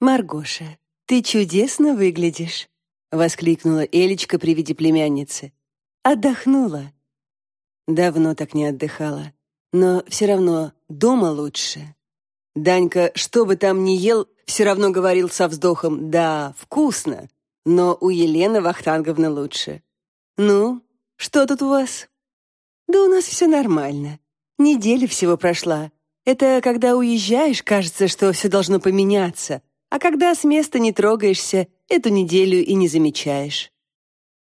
«Маргоша, ты чудесно выглядишь!» — воскликнула Элечка при виде племянницы. «Отдохнула?» Давно так не отдыхала, но все равно дома лучше. Данька, что бы там ни ел, все равно говорил со вздохом «Да, вкусно, но у Елены Вахтанговны лучше». «Ну, что тут у вас?» «Да у нас все нормально. Неделя всего прошла. Это когда уезжаешь, кажется, что все должно поменяться, а когда с места не трогаешься, эту неделю и не замечаешь».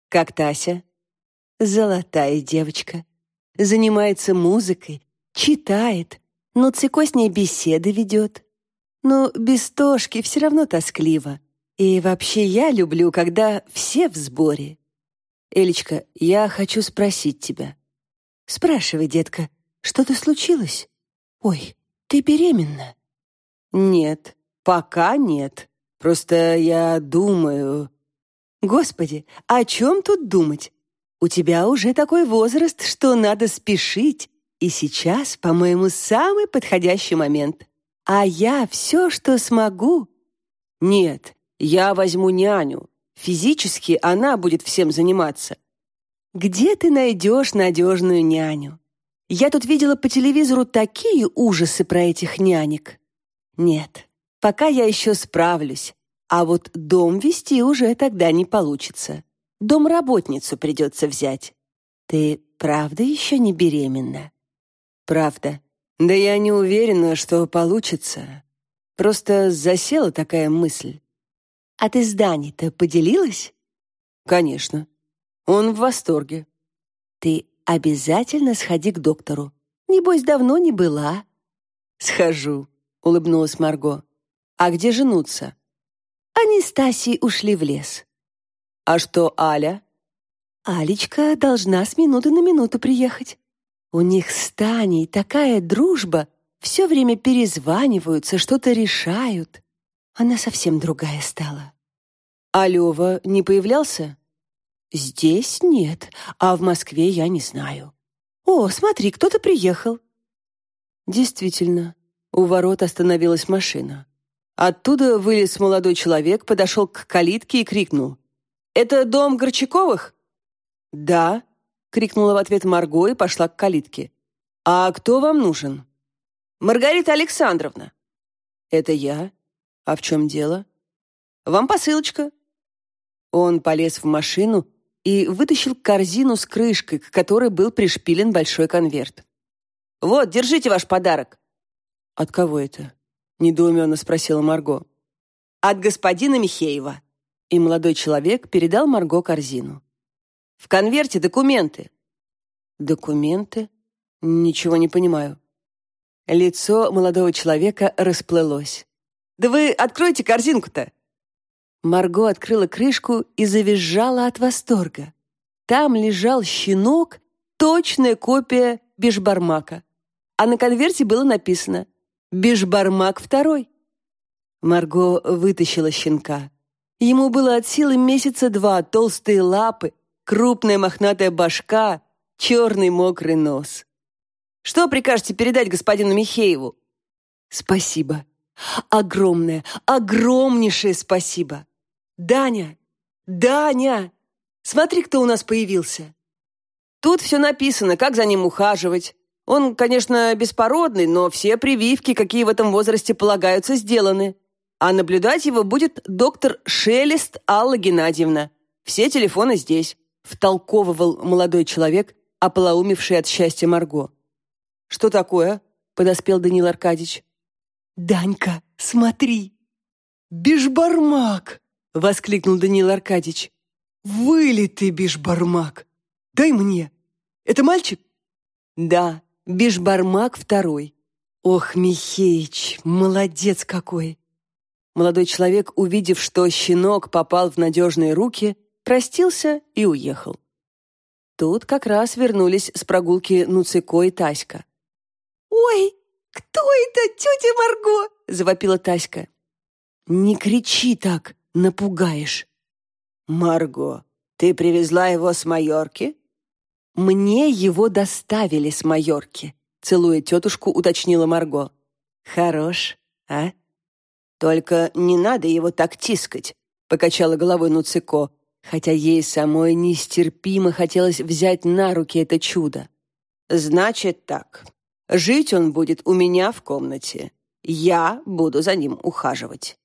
«Как Тася?» «Золотая девочка. Занимается музыкой, читает, но Цико с ней беседы ведет. Но без Тошки все равно тоскливо. И вообще я люблю, когда все в сборе. Элечка, я хочу спросить тебя. Спрашивай, детка, что-то случилось? Ой, ты беременна? Нет, пока нет. Просто я думаю... Господи, о чем тут думать? У тебя уже такой возраст, что надо спешить, и сейчас, по-моему, самый подходящий момент. А я все, что смогу. Нет, я возьму няню. Физически она будет всем заниматься. Где ты найдешь надежную няню? Я тут видела по телевизору такие ужасы про этих нянек. Нет, пока я еще справлюсь. А вот дом вести уже тогда не получится. Домработницу придется взять. Ты правда еще не беременна? Правда. Да я не уверена, что получится. Просто засела такая мысль. А ты с Даней-то поделилась? Конечно. Он в восторге. Ты обязательно сходи к доктору. Небось, давно не была. Схожу, улыбнулась Марго. А где женуться? Они с Тасей ушли в лес. А что Аля? Алечка должна с минуты на минуту приехать. У них с Таней такая дружба, все время перезваниваются, что-то решают. Она совсем другая стала. А Лёва не появлялся? Здесь нет, а в Москве я не знаю. О, смотри, кто-то приехал. Действительно, у ворот остановилась машина. Оттуда вылез молодой человек, подошел к калитке и крикнул. «Это дом Горчаковых?» «Да», крикнула в ответ Марго и пошла к калитке. А кто вам нужен? Маргарита Александровна. Это я. А в чем дело? Вам посылочка. Он полез в машину и вытащил корзину с крышкой, к которой был пришпилен большой конверт. Вот, держите ваш подарок. От кого это? Недоуменно спросила Марго. От господина Михеева. И молодой человек передал Марго корзину. В конверте документы. Документы? Ничего не понимаю. Лицо молодого человека расплылось. Да вы откройте корзинку-то. Марго открыла крышку и завизжала от восторга. Там лежал щенок, точная копия Бешбармака. А на конверте было написано «Бешбармак второй». Марго вытащила щенка. Ему было от силы месяца два, толстые лапы, крупная мохнатая башка, черный мокрый нос. Что прикажете передать господину Михееву? Спасибо. Огромное, огромнейшее спасибо. Даня, Даня, смотри, кто у нас появился. Тут все написано, как за ним ухаживать. Он, конечно, беспородный, но все прививки, какие в этом возрасте полагаются, сделаны. А наблюдать его будет доктор Шелест Алла Геннадьевна. Все телефоны здесь втолковывал молодой человек, ополоумевший от счастья Марго. «Что такое?» — подоспел Данил Аркадьевич. «Данька, смотри!» «Бешбармак!» — воскликнул Данил Аркадьевич. «Вылитый бешбармак! Дай мне! Это мальчик?» «Да, бешбармак второй. Ох, Михеич, молодец какой!» Молодой человек, увидев, что щенок попал в надежные руки, простился и уехал. Тут как раз вернулись с прогулки Нуцико и Таська. «Ой, кто это, тетя Марго?» — завопила Таська. «Не кричи так, напугаешь». «Марго, ты привезла его с Майорки?» «Мне его доставили с Майорки», — целуя тетушку, уточнила Марго. «Хорош, а?» «Только не надо его так тискать», — покачала головой Нуцико, хотя ей самой нестерпимо хотелось взять на руки это чудо. «Значит так, жить он будет у меня в комнате. Я буду за ним ухаживать.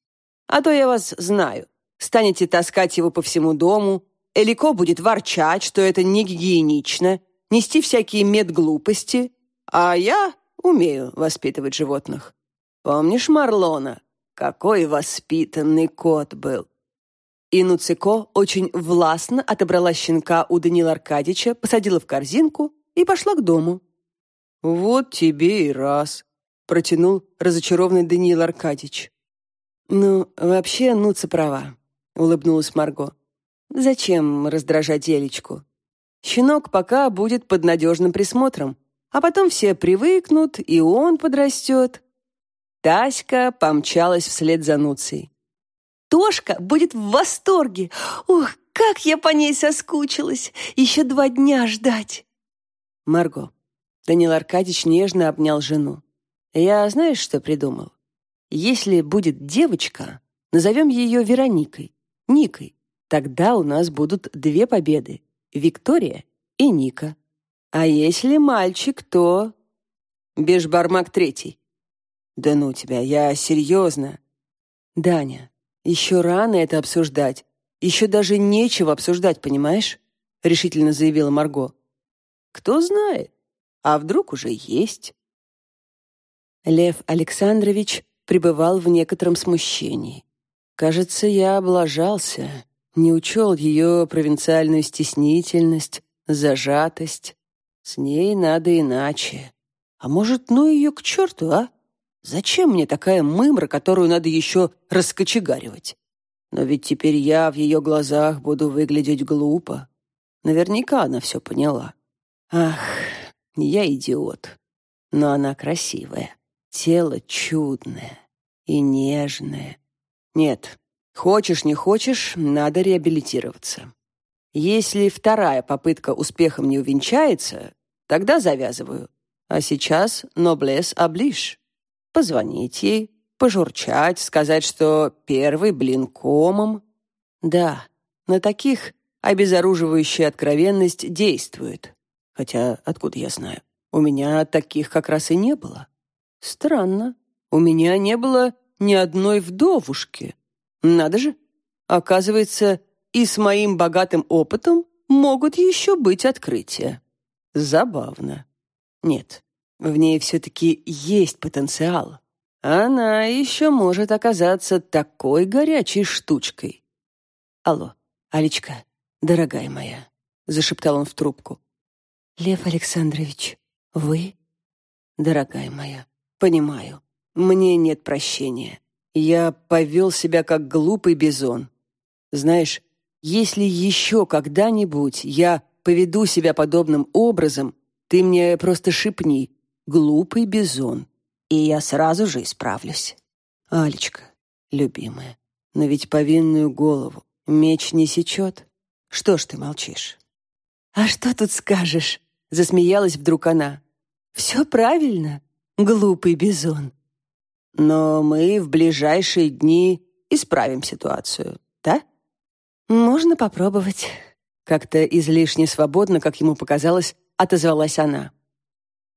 А то я вас знаю. Станете таскать его по всему дому, Элико будет ворчать, что это не гигиенично, нести всякие медглупости, а я умею воспитывать животных. Помнишь Марлона? Какой воспитанный кот был. И Нуцико очень властно отобрала щенка у Данила Аркадьевича, посадила в корзинку и пошла к дому. «Вот тебе и раз», — протянул разочарованный Даниил Аркадьевич. «Ну, вообще, Нуца права», — улыбнулась Марго. «Зачем раздражать Елечку? Щенок пока будет под надежным присмотром, а потом все привыкнут, и он подрастет». Таська помчалась вслед за Нуцией. Тошка будет в восторге. Ух, как я по ней соскучилась. Еще два дня ждать. Марго. Данил Аркадьевич нежно обнял жену. Я знаешь, что придумал? Если будет девочка, назовем ее Вероникой, Никой. Тогда у нас будут две победы. Виктория и Ника. А если мальчик, то... Бешбармак третий. Да ну тебя, я серьезно. Даня, еще рано это обсуждать. Еще даже нечего обсуждать, понимаешь? Решительно заявила Марго. Кто знает? А вдруг уже есть? Лев Александрович пребывал в некотором смущении. Кажется, я облажался, не учел ее провинциальную стеснительность, зажатость. С ней надо иначе. А может, ну ее к черту, а? Зачем мне такая мымра, которую надо еще раскочегаривать? Но ведь теперь я в ее глазах буду выглядеть глупо. Наверняка она все поняла. Ах, я идиот. Но она красивая. Тело чудное и нежное. Нет, хочешь не хочешь, надо реабилитироваться. Если вторая попытка успехом не увенчается, тогда завязываю. А сейчас ноблес оближ позвонить ей, пожурчать, сказать, что первый блин комом. Да, на таких обезоруживающая откровенность действует. Хотя откуда я знаю? У меня таких как раз и не было. Странно. У меня не было ни одной вдовушки. Надо же. Оказывается, и с моим богатым опытом могут еще быть открытия. Забавно. Нет, в ней все-таки есть потенциал. Она еще может оказаться такой горячей штучкой. Алло, Алечка, дорогая моя, зашептал он в трубку. Лев Александрович, вы? Дорогая моя, понимаю, мне нет прощения. Я повел себя как глупый бизон. Знаешь, если еще когда-нибудь я поведу себя подобным образом, ты мне просто шипни, глупый бизон, и я сразу же исправлюсь. Алечка, любимая, но ведь повинную голову меч не сечет. Что ж ты молчишь? А что тут скажешь? Засмеялась вдруг она. Все правильно, глупый бизон. Но мы в ближайшие дни исправим ситуацию, да? Можно попробовать. Как-то излишне свободно, как ему показалось, отозвалась она.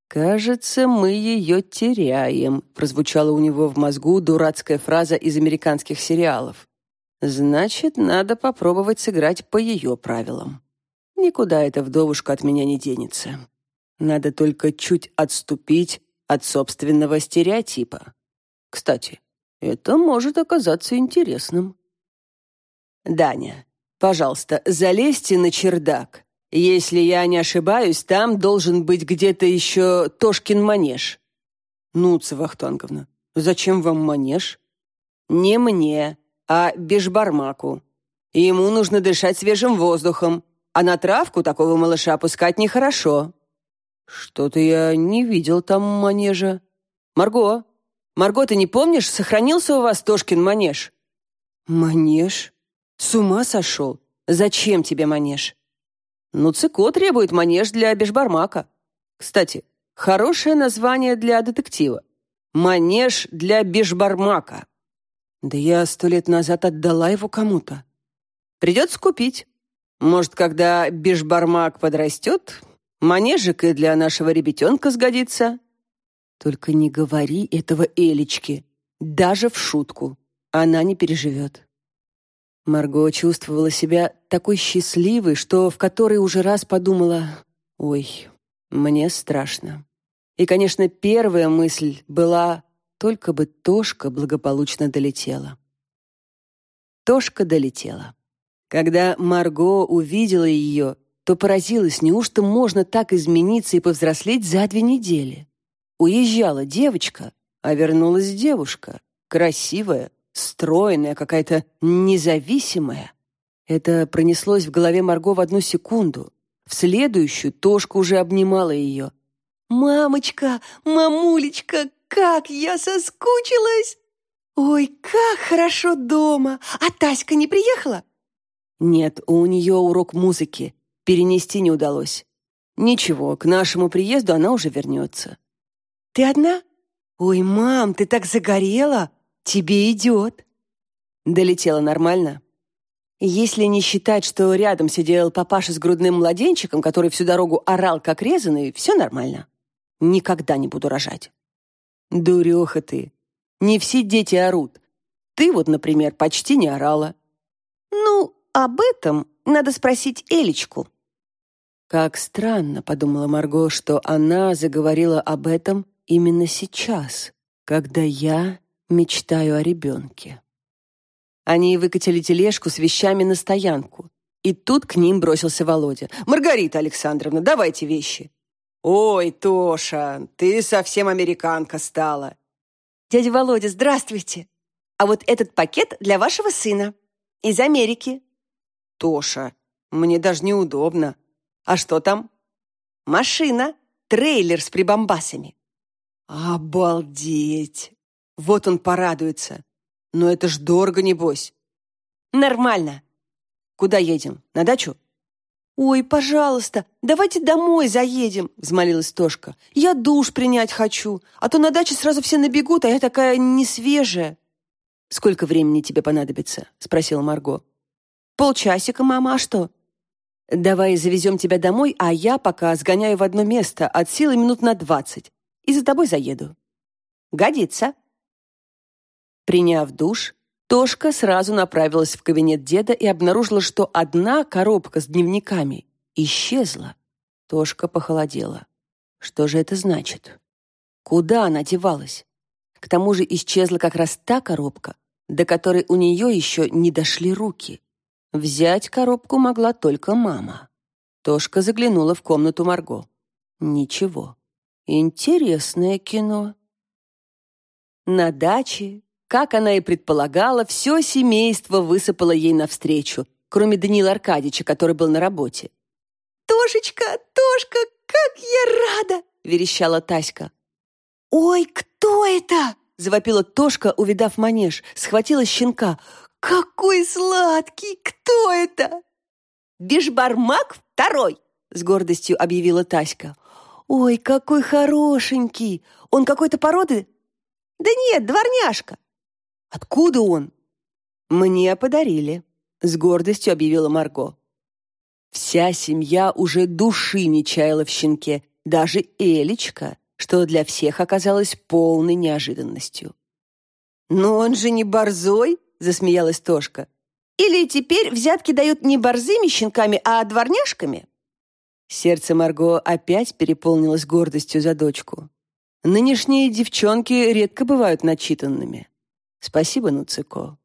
«Кажется, мы ее теряем», — прозвучала у него в мозгу дурацкая фраза из американских сериалов. «Значит, надо попробовать сыграть по ее правилам. Никуда эта вдовушка от меня не денется. Надо только чуть отступить от собственного стереотипа. Кстати, это может оказаться интересным». «Даня, пожалуйста, залезьте на чердак», если я не ошибаюсь, там должен быть где-то еще Тошкин манеж. Ну, Вахтанговна, зачем вам манеж? Не мне, а Бешбармаку. Ему нужно дышать свежим воздухом, а на травку такого малыша пускать нехорошо. Что-то я не видел там манежа. Марго, Марго, ты не помнишь, сохранился у вас Тошкин манеж? Манеж? С ума сошел? Зачем тебе манеж? Ну, ЦИКО требует манеж для бешбармака. Кстати, хорошее название для детектива. Манеж для бешбармака. Да я сто лет назад отдала его кому-то. Придется купить. Может, когда бишбармак подрастет, манежик и для нашего ребятенка сгодится. Только не говори этого Элечке, даже в шутку. Она не переживет. Марго чувствовала себя такой счастливой, что в который уже раз подумала «Ой, мне страшно». И, конечно, первая мысль была «Только бы Тошка благополучно долетела». Тошка долетела. Когда Марго увидела ее, то поразилась, неужто можно так измениться и повзрослеть за две недели. Уезжала девочка, а вернулась девушка, красивая, стройная, какая-то независимая. Это пронеслось в голове Марго в одну секунду. В следующую Тошка уже обнимала ее. «Мамочка, мамулечка, как я соскучилась! Ой, как хорошо дома! А Таська не приехала?» «Нет, у нее урок музыки. Перенести не удалось. Ничего, к нашему приезду она уже вернется». «Ты одна? Ой, мам, ты так загорела! Тебе идет!» Долетела нормально. Если не считать, что рядом сидел папаша с грудным младенчиком, который всю дорогу орал, как резанный, все нормально. Никогда не буду рожать. Дуреха ты. Не все дети орут. Ты вот, например, почти не орала. Ну, об этом надо спросить Элечку. Как странно, подумала Марго, что она заговорила об этом именно сейчас, когда я Мечтаю о ребенке. Они выкатили тележку с вещами на стоянку. И тут к ним бросился Володя. «Маргарита Александровна, давайте вещи». «Ой, Тоша, ты совсем американка стала». «Дядя Володя, здравствуйте. А вот этот пакет для вашего сына. Из Америки». «Тоша, мне даже неудобно. А что там?» «Машина. Трейлер с прибамбасами». «Обалдеть! Вот он порадуется. Но это ж дорого, небось. Нормально. Куда едем? На дачу? «Ой, пожалуйста, давайте домой заедем», — взмолилась Тошка. «Я душ принять хочу, а то на даче сразу все набегут, а я такая несвежая». «Сколько времени тебе понадобится?» — спросила Марго. «Полчасика, мама, а что?» «Давай завезем тебя домой, а я пока сгоняю в одно место от силы минут на двадцать и за тобой заеду». «Годится», Приняв душ, Тошка сразу направилась в кабинет деда и обнаружила, что одна коробка с дневниками исчезла. Тошка похолодела. Что же это значит? Куда она девалась? К тому же исчезла как раз та коробка, до которой у нее еще не дошли руки. Взять коробку могла только мама. Тошка заглянула в комнату Марго. Ничего. Интересное кино. На даче как она и предполагала, все семейство высыпало ей навстречу, кроме Данила Аркадьевича, который был на работе. «Тошечка, Тошка, как я рада!» — верещала Таська. «Ой, кто это?» — завопила Тошка, увидав манеж, схватила щенка. «Какой сладкий! Кто это?» «Бишбармак второй!» — с гордостью объявила Таська. «Ой, какой хорошенький! Он какой-то породы?» «Да нет, дворняжка!» Откуда он? Мне подарили, с гордостью объявила Марго. Вся семья уже души не чаяла в щенке, даже Элечка, что для всех оказалось полной неожиданностью. «Но он же не борзой!» — засмеялась Тошка. «Или теперь взятки дают не борзыми щенками, а дворняжками?» Сердце Марго опять переполнилось гордостью за дочку. Нынешние девчонки редко бывают начитанными. Спасибо, Нуцико.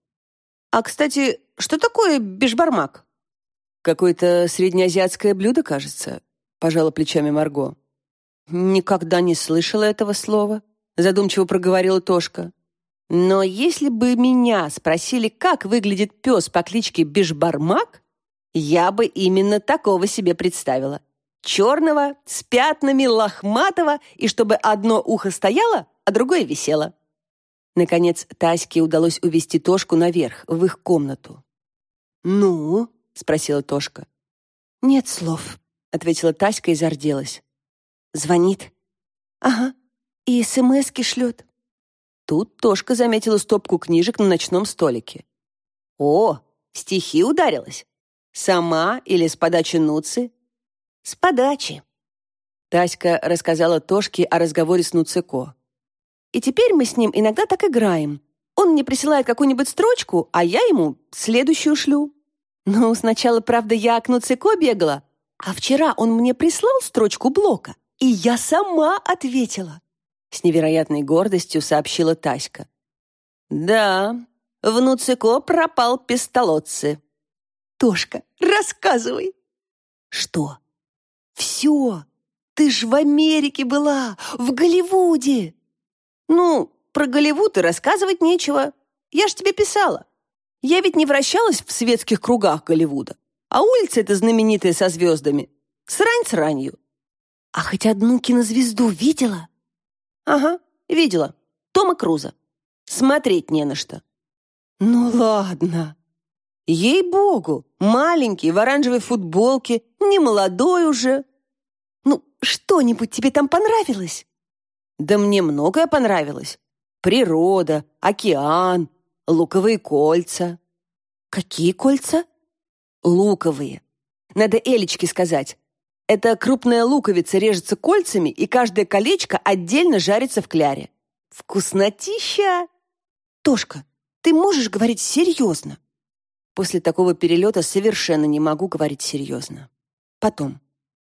А, кстати, что такое бешбармак? Какое-то среднеазиатское блюдо, кажется, пожала плечами Марго. Никогда не слышала этого слова, задумчиво проговорила Тошка. Но если бы меня спросили, как выглядит пес по кличке Бешбармак, я бы именно такого себе представила. Черного, с пятнами, лохматого, и чтобы одно ухо стояло, а другое висело. Наконец, Таське удалось увести Тошку наверх, в их комнату. «Ну?» — спросила Тошка. «Нет слов», — ответила Таська и зарделась. «Звонит?» «Ага, и смски шлет». Тут Тошка заметила стопку книжек на ночном столике. «О, стихи ударилась. Сама или с подачи Нуцы?» «С подачи». Таська рассказала Тошке о разговоре с Нуцико. «И теперь мы с ним иногда так играем. Он мне присылает какую-нибудь строчку, а я ему следующую шлю. Ну, сначала, правда, я к Нуцико бегала, а вчера он мне прислал строчку блока, и я сама ответила. С невероятной гордостью сообщила Таська. Да, в Нуцико пропал пистолотцы. Тошка, рассказывай. Что? Все. Ты ж в Америке была, в Голливуде. Ну, про Голливуд и рассказывать нечего. Я ж тебе писала. Я ведь не вращалась в светских кругах Голливуда. А улица эта знаменитая со звездами. Срань с ранью. А хоть одну кинозвезду видела? Ага, видела. Тома Круза. Смотреть не на что. Ну ладно. Ей-богу, маленький, в оранжевой футболке, не молодой уже. Ну, что-нибудь тебе там понравилось? Да мне многое понравилось. Природа, океан, луковые кольца. Какие кольца? Луковые. Надо Элечке сказать. Эта крупная луковица режется кольцами, и каждое колечко отдельно жарится в кляре. Вкуснотища! Тошка, ты можешь говорить серьезно? После такого перелета совершенно не могу говорить серьезно. Потом.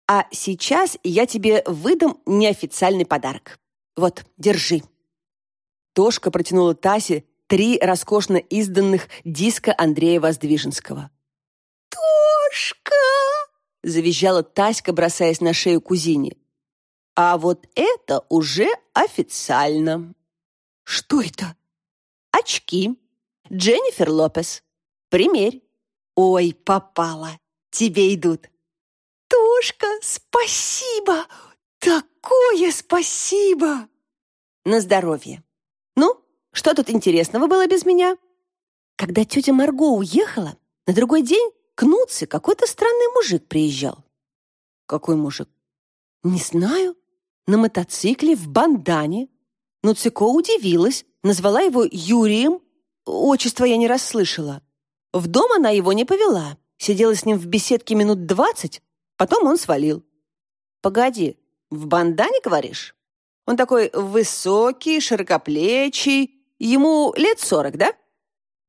А сейчас я тебе выдам неофициальный подарок. Вот, держи. Тошка протянула Тасе три роскошно изданных диска Андрея Воздвиженского. «Тошка!» — завизжала Таська, бросаясь на шею кузине. «А вот это уже официально». «Что это?» «Очки. Дженнифер Лопес. Примерь». «Ой, попала. Тебе идут». «Тошка, спасибо! Такое спасибо!» «На здоровье. Ну, что тут интересного было без меня?» Когда тетя Марго уехала, на другой день к Нуце какой-то странный мужик приезжал. Какой мужик? Не знаю. На мотоцикле, в бандане. Нуцико удивилась, назвала его Юрием. Отчество я не расслышала. В дом она его не повела. Сидела с ним в беседке минут двадцать, потом он свалил. Погоди, в бандане, говоришь? Он такой высокий, широкоплечий. Ему лет сорок, да?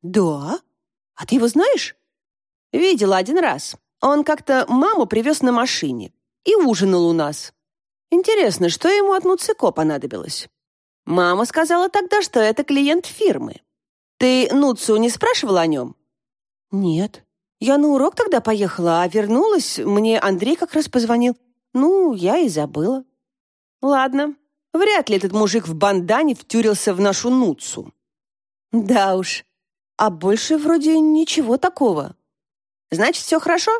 Да. А ты его знаешь? Видела один раз. Он как-то маму привез на машине и ужинал у нас. Интересно, что ему от Нуцико понадобилось? Мама сказала тогда, что это клиент фирмы. Ты Нуцу не спрашивала о нем? Нет. Я на урок тогда поехала, а вернулась, мне Андрей как раз позвонил. Ну, я и забыла. Ладно, вряд ли этот мужик в бандане втюрился в нашу Нуцу. Да уж, а больше вроде ничего такого. Значит, все хорошо?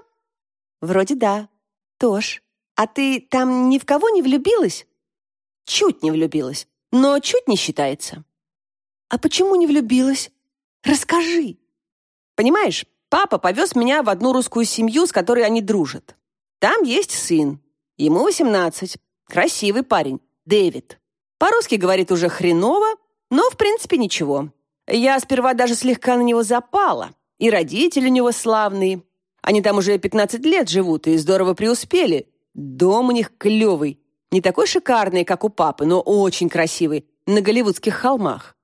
Вроде да. Тош, а ты там ни в кого не влюбилась? Чуть не влюбилась, но чуть не считается. А почему не влюбилась? Расскажи. Понимаешь, папа повез меня в одну русскую семью, с которой они дружат. Там есть сын. Ему 18. Красивый парень. Дэвид. По-русски говорит уже хреново, но в принципе ничего. Я сперва даже слегка на него запала. И родители у него славные. Они там уже 15 лет живут и здорово преуспели. Дом у них клевый. Не такой шикарный, как у папы, но очень красивый, на голливудских холмах.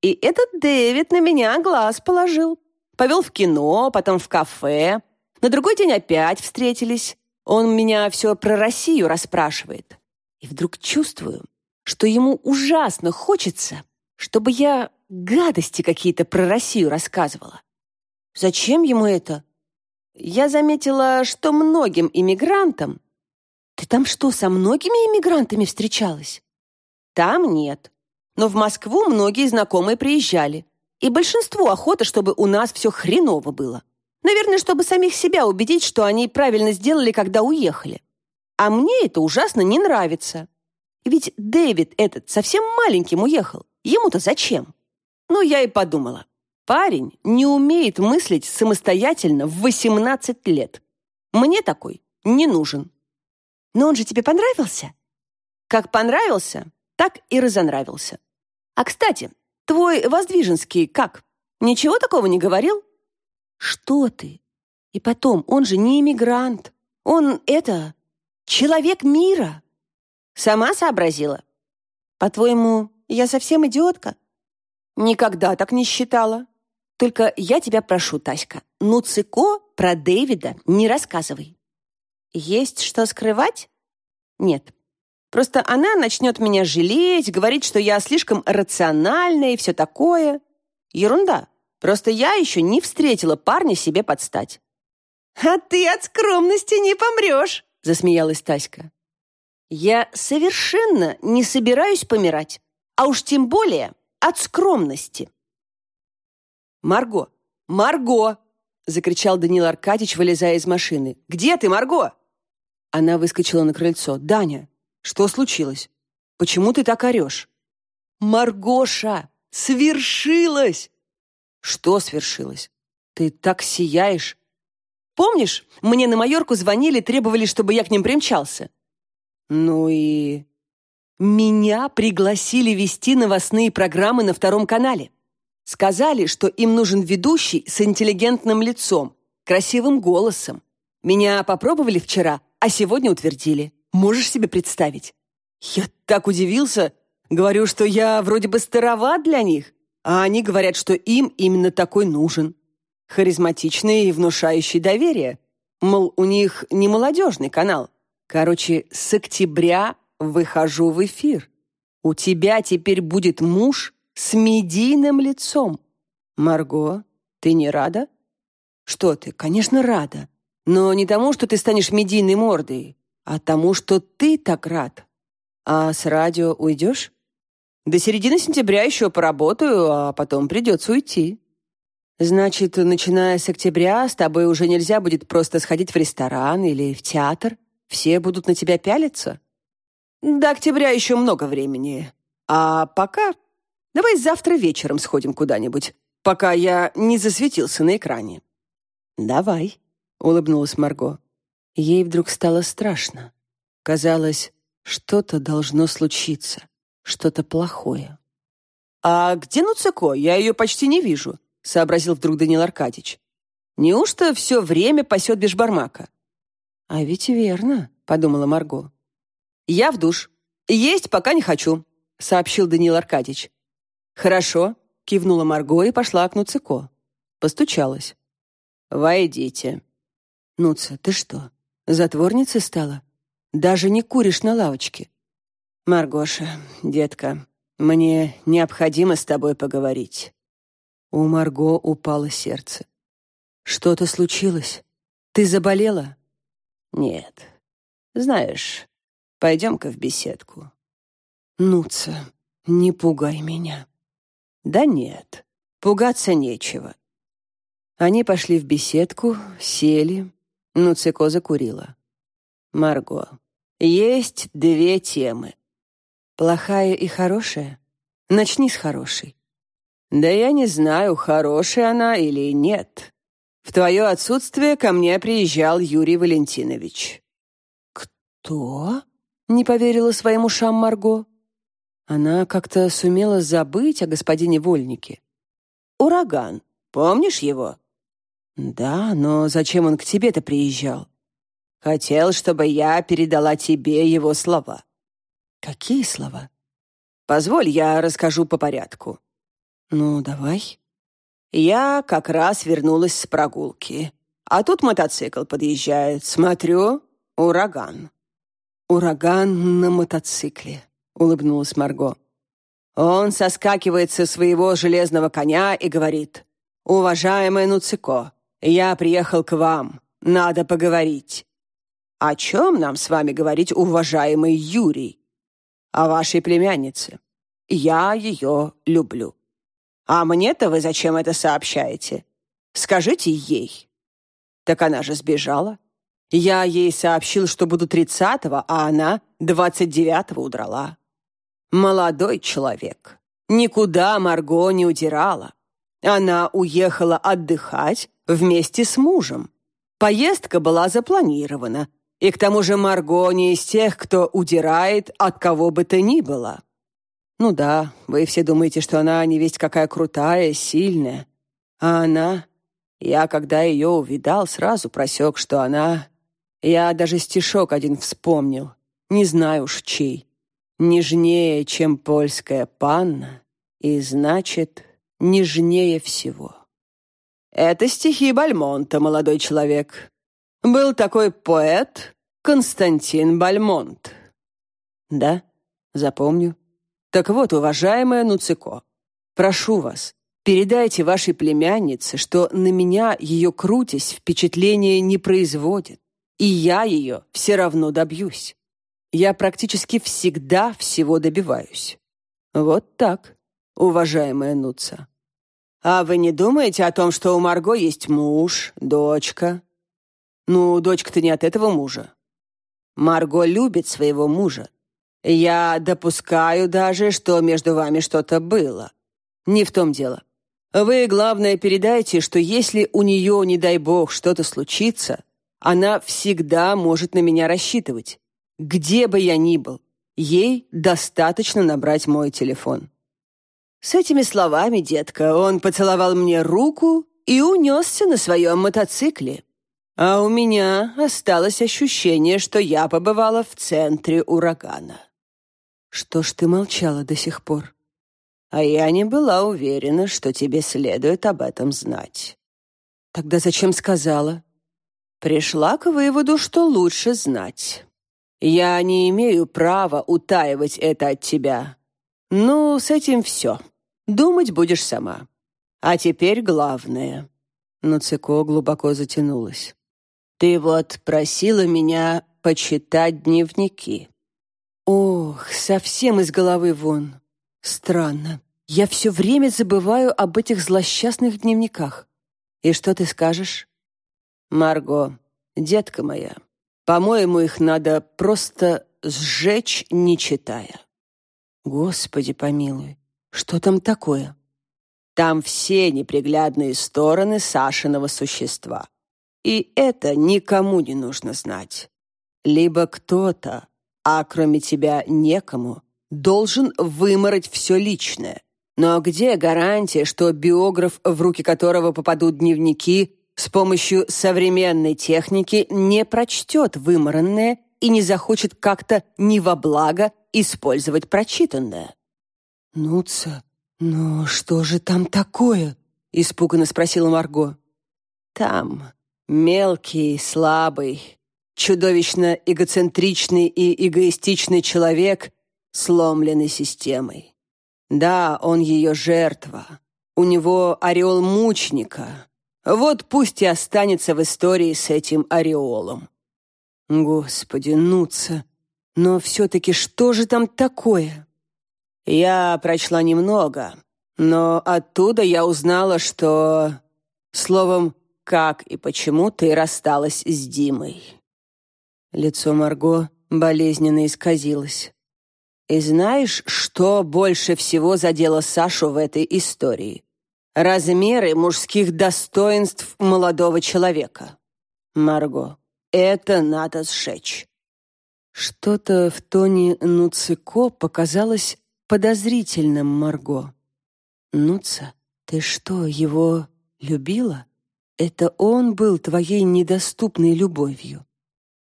И этот Дэвид на меня глаз положил. Повел в кино, потом в кафе. На другой день опять встретились. Он меня все про Россию расспрашивает. И вдруг чувствую, что ему ужасно хочется, чтобы я гадости какие-то про Россию рассказывала. Зачем ему это? Я заметила, что многим иммигрантам... Ты там что, со многими иммигрантами встречалась? Там нет. Но в Москву многие знакомые приезжали. И большинству охота, чтобы у нас все хреново было. Наверное, чтобы самих себя убедить, что они правильно сделали, когда уехали. А мне это ужасно не нравится. Ведь Дэвид этот совсем маленьким уехал. Ему-то зачем? Ну, я и подумала. Парень не умеет мыслить самостоятельно в 18 лет. Мне такой не нужен. Но он же тебе понравился? Как понравился, так и разонравился. А, кстати, Твой Воздвиженский как? Ничего такого не говорил?» «Что ты? И потом, он же не иммигрант. Он это... человек мира». «Сама сообразила?» «По-твоему, я совсем идиотка?» «Никогда так не считала. Только я тебя прошу, Таська, ну цико про Дэвида не рассказывай». «Есть что скрывать?» «Нет. Просто она начнет меня жалеть, говорить, что я слишком рациональная и все такое. Ерунда. Просто я еще не встретила парня себе подстать». «А ты от скромности не помрешь», — засмеялась Таська. «Я совершенно не собираюсь помирать, а уж тем более от скромности». «Марго! Марго!» — закричал Данил Аркадьевич, вылезая из машины. «Где ты, Марго?» Она выскочила на крыльцо. «Даня, что случилось? Почему ты так орешь?» «Маргоша! Свершилось!» «Что свершилось? Ты так сияешь!» «Помнишь, мне на Майорку звонили, требовали, чтобы я к ним примчался?» «Ну и...» «Меня пригласили вести новостные программы на втором канале. Сказали, что им нужен ведущий с интеллигентным лицом, красивым голосом. Меня попробовали вчера, а сегодня утвердили. Можешь себе представить? Я так удивился. Говорю, что я вроде бы староват для них, а они говорят, что им именно такой нужен. Харизматичный и внушающий доверие. Мол, у них не молодежный канал. Короче, с октября выхожу в эфир. У тебя теперь будет муж с медийным лицом. Марго, ты не рада? Что ты? Конечно, рада. Но не тому, что ты станешь медийной мордой, а тому, что ты так рад. А с радио уйдешь? До середины сентября еще поработаю, а потом придется уйти. Значит, начиная с октября с тобой уже нельзя будет просто сходить в ресторан или в театр? Все будут на тебя пялиться? До октября еще много времени. А пока Давай завтра вечером сходим куда-нибудь, пока я не засветился на экране». «Давай», — улыбнулась Марго. Ей вдруг стало страшно. Казалось, что-то должно случиться, что-то плохое. «А где Нуцеко? Я ее почти не вижу», — сообразил вдруг Данил Аркадьевич. «Неужто все время пасет бешбармака?» «А ведь верно», — подумала Марго. «Я в душ. Есть пока не хочу», — сообщил Данил Аркадьевич. «Хорошо», — кивнула Марго и пошла к Нуцико. Постучалась. «Войдите». «Нуца, ты что, затворницей стала? Даже не куришь на лавочке?» «Маргоша, детка, мне необходимо с тобой поговорить». У Марго упало сердце. «Что-то случилось? Ты заболела?» «Нет. Знаешь, пойдем-ка в беседку». «Нуца, не пугай меня». Да нет, пугаться нечего. Они пошли в беседку, сели. Нуцико закурила. Марго, есть две темы. Плохая и хорошая? Начни с хорошей. Да я не знаю, хорошая она или нет. В твое отсутствие ко мне приезжал Юрий Валентинович. Кто? Не поверила своим ушам Марго. Она как-то сумела забыть о господине Вольнике. «Ураган. Помнишь его?» «Да, но зачем он к тебе-то приезжал?» «Хотел, чтобы я передала тебе его слова». «Какие слова?» «Позволь, я расскажу по порядку». «Ну, давай». Я как раз вернулась с прогулки. А тут мотоцикл подъезжает. Смотрю, ураган. Ураган на мотоцикле улыбнулась Марго. Он соскакивает со своего железного коня и говорит: "Уважаемая Нуцико, я приехал к вам. Надо поговорить". «О чем нам с вами говорить, уважаемый Юрий?» «О вашей племяннице. Я ее люблю». «А мне-то вы зачем это сообщаете? Скажите ей». «Так она же сбежала. Я ей сообщил, что буду тридцатого, а она двадцать девятого удрала. Молодой человек. Никуда Марго не удирала. Она уехала отдыхать вместе с мужем. Поездка была запланирована, и к тому же Марго не из тех, кто удирает от кого бы то ни было. Ну да, вы все думаете, что она не весть какая крутая, сильная. А она... Я, когда ее увидал, сразу просек, что она... Я даже стишок один вспомнил. Не знаю уж чей. Нежнее, чем польская панна, и, значит, нежнее всего. Это стихи Бальмонта, молодой человек. Был такой поэт Константин Бальмонт. Да, запомню. Так вот, уважаемая Нуцико, прошу вас, передайте вашей племяннице, что на меня ее крутясь впечатление не производит, и я ее все равно добьюсь. Я практически всегда всего добиваюсь. Вот так, уважаемая Нуца. А вы не думаете о том, что у Марго есть муж, дочка? Ну, дочка-то не от этого мужа. Марго любит своего мужа, я допускаю даже, что между вами что-то было. Не в том дело. Вы, главное, передайте, что если у нее, не дай бог, что-то случится, она всегда может на меня рассчитывать. Где бы я ни был, ей достаточно набрать мой телефон. С этими словами, детка, он поцеловал мне руку и унесся на своем мотоцикле. А у меня осталось ощущение, что я побывала в центре урагана. Что ж ты молчала до сих пор? А я не была уверена, что тебе следует об этом знать. Тогда зачем сказала? Пришла к выводу, что лучше знать. Я не имею права утаивать это от тебя. Ну, с этим все. Думать будешь сама. А теперь главное. Но Цико глубоко затянулась. Ты вот просила меня почитать дневники. Ох, совсем из головы вон. Странно. Я все время забываю об этих злосчастных дневниках. И что ты скажешь? Марго, детка моя, по-моему, их надо просто сжечь, не читая. Господи помилуй, что там такое? Там все неприглядные стороны Сашиного существа. И это никому не нужно знать. Либо кто-то, а кроме тебя некому, должен вымороть все личное. Но где гарантия, что биограф, в руки которого попадут дневники, с помощью современной техники не прочтет выморанное и не захочет как-то не во благо использовать прочитанное? «Нуца, но что же там такое?» — испуганно спросила Марго. «Там мелкий, слабый, чудовищно эгоцентричный и эгоистичный человек, сломленный системой. Да, он ее жертва. У него ореол мученика. Вот пусть и останется в истории с этим ореолом. Господи, Нуца, но все-таки что же там такое? Я прочла немного, но оттуда я узнала, что... Словом, как и почему ты рассталась с Димой. Лицо Марго болезненно исказилось. И знаешь, что больше всего задело Сашу в этой истории? Размеры мужских достоинств молодого человека. Марго, это надо сжечь. Что-то в тоне Нуцико показалось подозрительным Марго. «Нуца, ты что, его любила? Это он был твоей недоступной любовью?»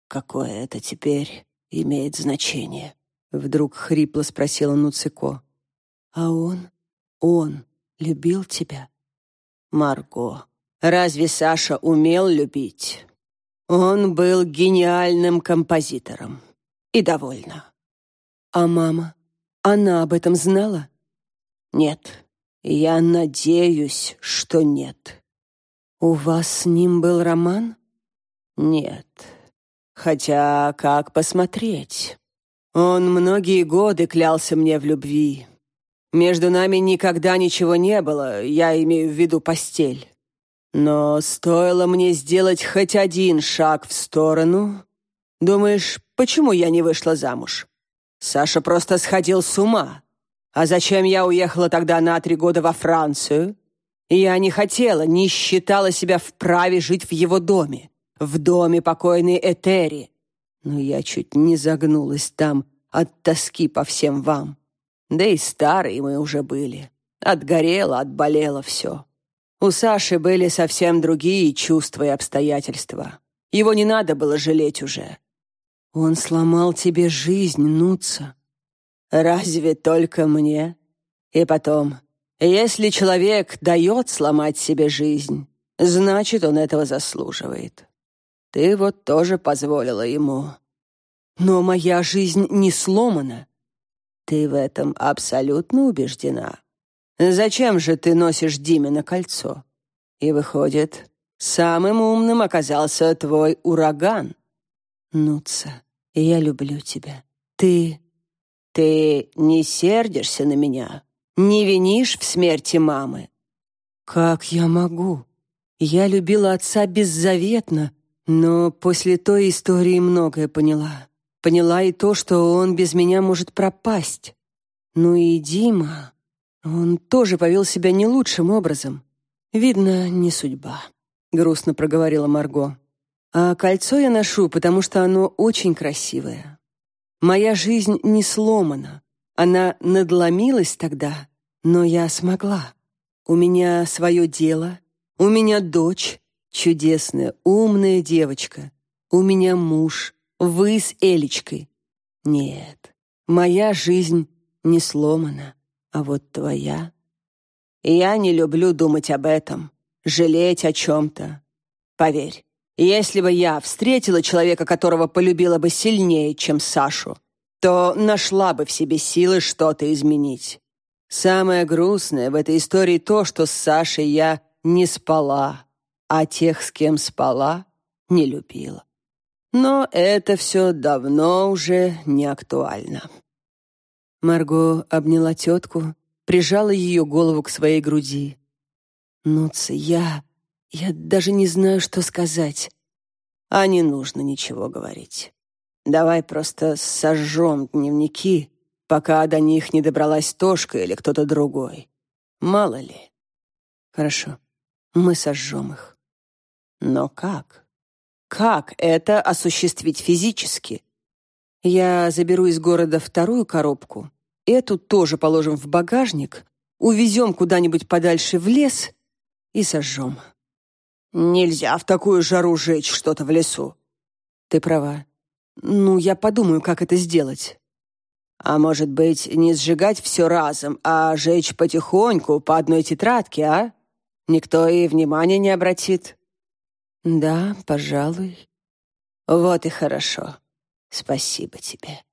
«Какое это теперь имеет значение?» Вдруг хрипло спросила Нуцико. «А он? Он любил тебя?» «Марго, разве Саша умел любить?» «Он был гениальным композитором. И довольно». «А мама? Она об этом знала?» «Нет. Я надеюсь, что нет». «У вас с ним был роман?» «Нет. Хотя, как посмотреть? Он многие годы клялся мне в любви. Между нами никогда ничего не было, я имею в виду постель. Но стоило мне сделать хоть один шаг в сторону... Думаешь, почему я не вышла замуж? Саша просто сходил с ума. А зачем я уехала тогда на три года во Францию? Я не хотела, не считала себя вправе жить в его доме в доме покойной Этери. Но я чуть не загнулась там от тоски по всем вам. Да и старые мы уже были. Отгорело, отболело все. У Саши были совсем другие чувства и обстоятельства. Его не надо было жалеть уже. Он сломал тебе жизнь, Нуца. Разве только мне? И потом, если человек дает сломать себе жизнь, значит, он этого заслуживает. Ты вот тоже позволила ему. Но моя жизнь не сломана. Ты в этом абсолютно убеждена. Зачем же ты носишь Диме на кольцо? И выходит, самым умным оказался твой ураган. Нуца, я люблю тебя. Ты... Ты не сердишься на меня? Не винишь в смерти мамы? Как я могу? Я любила отца беззаветно, но после той истории многое поняла. Поняла и то, что он без меня может пропасть. Ну и Дима... Он тоже повел себя не лучшим образом. Видно, не судьба, грустно проговорила Марго. А кольцо я ношу, потому что оно очень красивое. Моя жизнь не сломана. Она надломилась тогда, но я смогла. У меня свое дело, у меня дочь, чудесная, умная девочка. У меня муж, вы с Элечкой. Нет, моя жизнь не сломана. А вот твоя... Я не люблю думать об этом, жалеть о чем-то. Поверь, если бы я встретила человека, которого полюбила бы сильнее, чем Сашу, то нашла бы в себе силы что-то изменить. Самое грустное в этой истории то, что с Сашей я не спала, а тех, с кем спала, не любила. Но это все давно уже не актуально. Марго обняла тетку, прижала ее голову к своей груди. «Нуца, я... я даже не знаю, что сказать. А не нужно ничего говорить. Давай просто сожжем дневники, пока до них не добралась Тошка или кто-то другой. Мало ли. Хорошо, мы сожжем их. Но как? Как это осуществить физически? Я заберу из города вторую коробку, эту тоже положим в багажник, увезем куда-нибудь подальше в лес и сожжем. Нельзя в такую жару жечь что-то в лесу. Ты права. Ну, я подумаю, как это сделать. А может быть, не сжигать все разом, а жечь потихоньку по одной тетрадке, а? Никто и внимания не обратит. Да, пожалуй. Вот и хорошо. Спасибо тебе.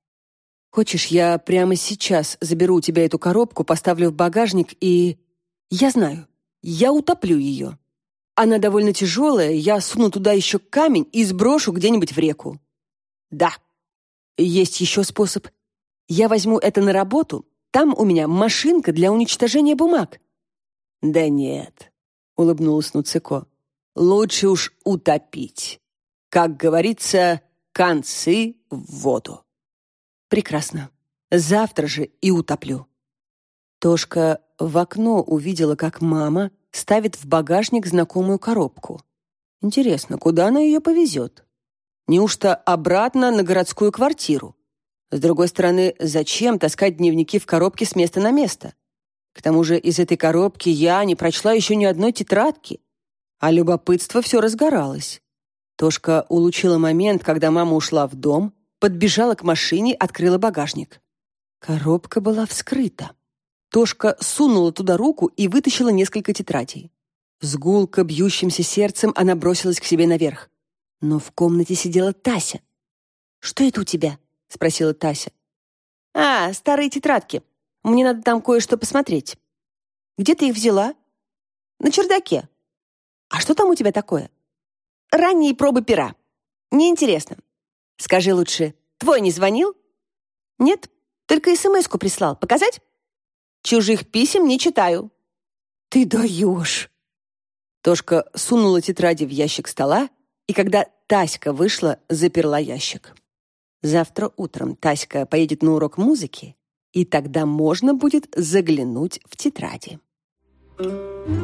Хочешь, я прямо сейчас заберу у тебя эту коробку, поставлю в багажник и... Я знаю, я утоплю ее. Она довольно тяжелая, я суну туда еще камень и сброшу где-нибудь в реку. Да. Есть еще способ. Я возьму это на работу, там у меня машинка для уничтожения бумаг. Да нет, улыбнулась Нуцико. Лучше уж утопить. Как говорится, концы в воду. Прекрасно. Завтра же и утоплю. Тошка в окно увидела, как мама ставит в багажник знакомую коробку. Интересно, куда она ее повезет? Неужто обратно на городскую квартиру? С другой стороны, зачем таскать дневники в коробке с места на место? К тому же из этой коробки я не прочла еще ни одной тетрадки, а любопытство все разгоралось. Тошка улучила момент, когда мама ушла в дом, подбежала к машине, открыла багажник. Коробка была вскрыта. Тошка сунула туда руку и вытащила несколько тетрадей. С гулко бьющимся сердцем она бросилась к себе наверх. Но в комнате сидела Тася. «Что это у тебя?» — спросила Тася. «А, старые тетрадки. Мне надо там кое-что посмотреть». «Где ты их взяла?» «На чердаке». «А что там у тебя такое?» ранние пробы пера. Неинтересно. Скажи лучше, твой не звонил? Нет, только СМС-ку прислал. Показать? Чужих писем не читаю. Ты даешь. Тошка сунула тетради в ящик стола, и когда Таська вышла, заперла ящик. Завтра утром Таська поедет на урок музыки, и тогда можно будет заглянуть в тетради. Thank you.